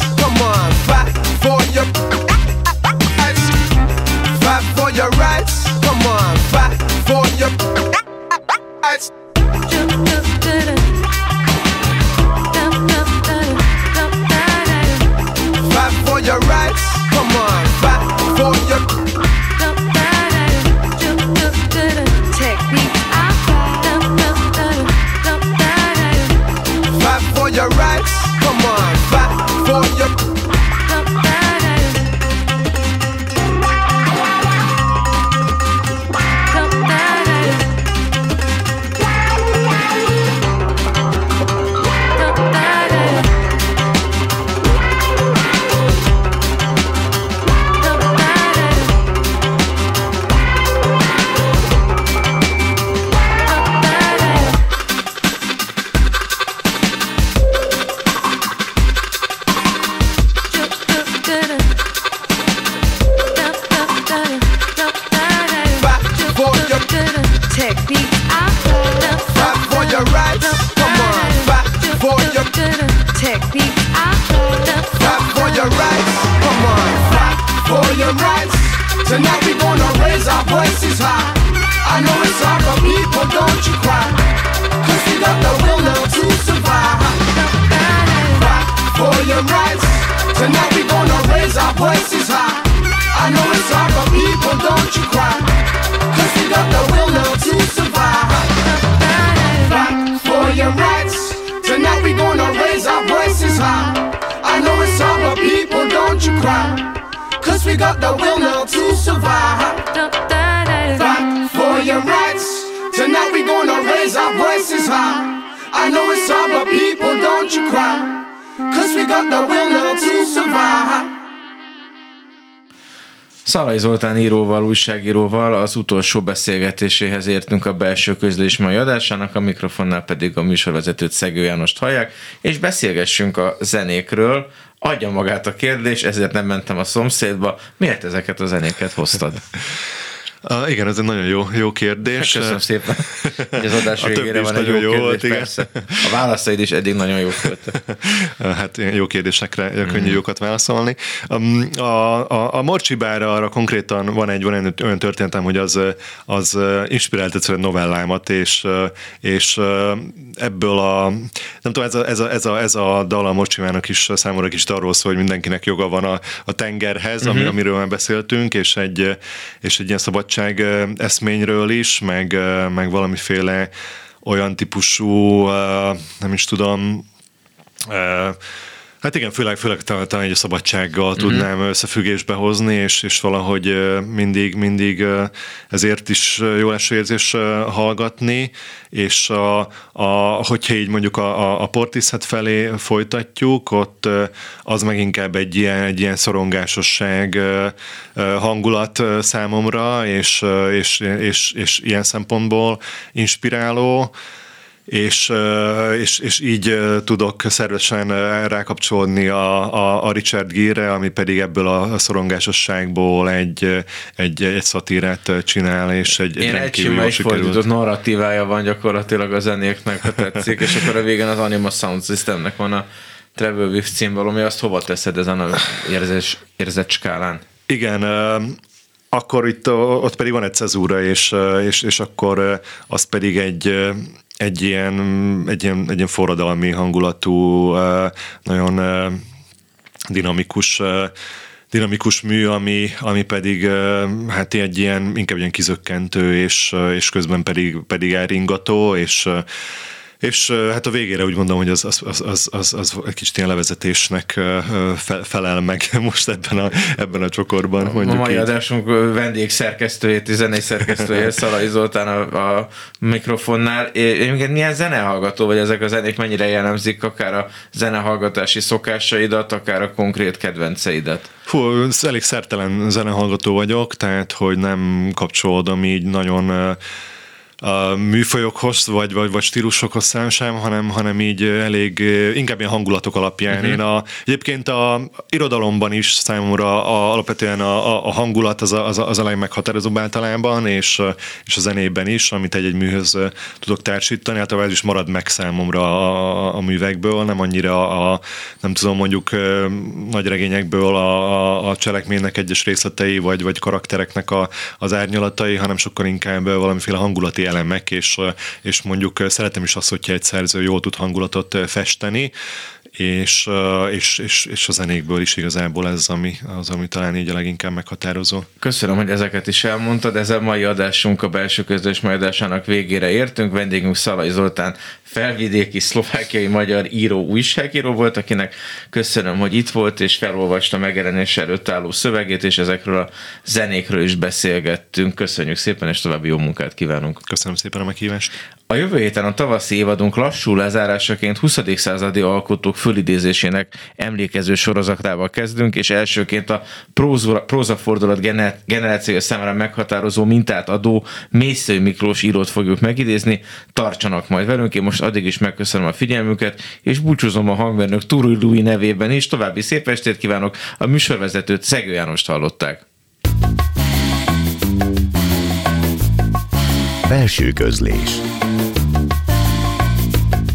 Fight for your rights. Come on, fight for your rights. Tonight we gonna raise our voices high. I know it's hard, people, don't you we got the will to survive. Fight for your rights. Tonight we gonna raise our voices high. I know it's hard, people, don't you we got the will to survive. Fight for your rights. Tonight we gonna our voices high. I know it's hard, but people, don't you cry. Cause we got the will now to survive. Fight for your rights. Tonight we gonna raise our voices high. I know it's hard, but people, don't you cry. Cause we got the will now to survive. Szalai Zoltán íróval, újságíróval az utolsó beszélgetéséhez értünk a belső közlés mai adásának, a mikrofonnál pedig a műsorvezetőt Szegő Jánost hallják, és beszélgessünk a zenékről. Adja magát a kérdés, ezért nem mentem a szomszédba. Miért ezeket a zenéket hoztad? Uh, igen, ez egy nagyon jó, jó kérdés. Köszönöm szépen, hogy az adás A végére van egy nagyon jó, jó kérdés, volt, igen. persze. A válaszaid is eddig nagyon jók voltak. Hát jó kérdésekre Mhm. könnyű jókat válaszolni. Um, A, a, a Morcsibára arra konkrétan van egy, van egy olyan történetem, hogy az, az inspirált egyszerűen novellámat, és, és ebből a, nem tudom, ez a, ez a, ez a, ez a dal a Morcsibának is számomra kicsit arról szól, hogy mindenkinek joga van a, a tengerhez, Mhm. ami, amiről már beszéltünk, és egy, és egy ilyen szabadság eszményről is, meg, meg valamiféle olyan típusú, nem is tudom, Hát igen, főleg, főleg talán, egy a szabadsággal tudnám összefüggésbe hozni, és, és valahogy mindig, mindig ezért is jó eső érzés hallgatni, és a, a, hogyha így mondjuk a, a, portiszet felé folytatjuk, ott az meg inkább egy ilyen, egy ilyen szorongásosság hangulat számomra, és, és, és, és ilyen szempontból inspiráló, és, és, és így tudok szervesen rákapcsolódni a, a, a Richard Gere, ami pedig ebből a szorongásosságból egy, egy, egy szatírát csinál, és egy, Én rendkívül jól egy fordított sikerült. narratívája van gyakorlatilag a zenéknek, ha tetszik, és akkor a végén az Anima Sound Systemnek van a Travel with címval, ami azt hova teszed ezen a érzés, érzett skálán? Igen, akkor itt ott pedig van egy cezúra, és, és, és akkor az pedig egy egy ilyen, egy ilyen, egy ilyen forradalmi hangulatú, nagyon dinamikus dinamikus mű, ami, ami pedig hát egy ilyen, inkább ilyen kizökkentő, és, és közben pedig, pedig elringató, és és hát a végére úgy gondolom, hogy az, az, az, az, az, az egy kicsit ilyen levezetésnek fe- felel meg most ebben a, ebben a csokorban. A Mondjuk mai így. adásunk vendég szerkesztőjét, zenei szerkesztője, Szalai Zoltán a, a mikrofonnál. É- Egyébként milyen zenehallgató vagy ezek a zenék, mennyire jellemzik akár a zenehallgatási szokásaidat, akár a konkrét kedvenceidet? Fú, elég szertelen zenehallgató vagyok, tehát hogy nem kapcsolódom így nagyon a műfajokhoz, vagy, vagy, vagy stílusokhoz szám sem, hanem, hanem így elég, inkább ilyen hangulatok alapján. Uh-huh. Én a, egyébként a irodalomban is számomra a, alapvetően a, a, a hangulat az a, az a, az a legmeghatározóbb általában, és, és a zenében is, amit egy-egy műhöz tudok társítani, általában ez is marad meg számomra a, a művekből, nem annyira a, nem tudom, mondjuk nagy regényekből a, a, a cselekménynek egyes részletei, vagy, vagy karaktereknek a, az árnyalatai, hanem sokkal inkább valamiféle hangulati elemek, és, és mondjuk szeretem is azt, hogyha egy szerző jól tud hangulatot festeni, és, és, és, és a zenékből is igazából ez ami, az, ami talán így a leginkább meghatározó. Köszönöm, hogy ezeket is elmondtad. Ez a mai adásunk a belső közös majdásának végére értünk. Vendégünk Szalai Zoltán felvidéki, szlovákiai magyar író, újságíró volt, akinek köszönöm, hogy itt volt, és felolvasta megjelenés előtt álló szövegét, és ezekről a zenékről is beszélgettünk. Köszönjük szépen, és további jó munkát kívánunk. Köszönöm szépen a meghívást. A jövő héten a tavaszi évadunk lassú lezárásaként 20. századi alkotók fölidézésének emlékező sorozatával kezdünk, és elsőként a próza, prózafordulat generáció számára meghatározó mintát adó Mésző Miklós írót fogjuk megidézni. Tartsanak majd velünk, én most addig is megköszönöm a figyelmüket, és búcsúzom a hangmérnök Turi nevében is. További szép estét kívánok, a műsorvezetőt Szegő Jánost hallották. Belső közlés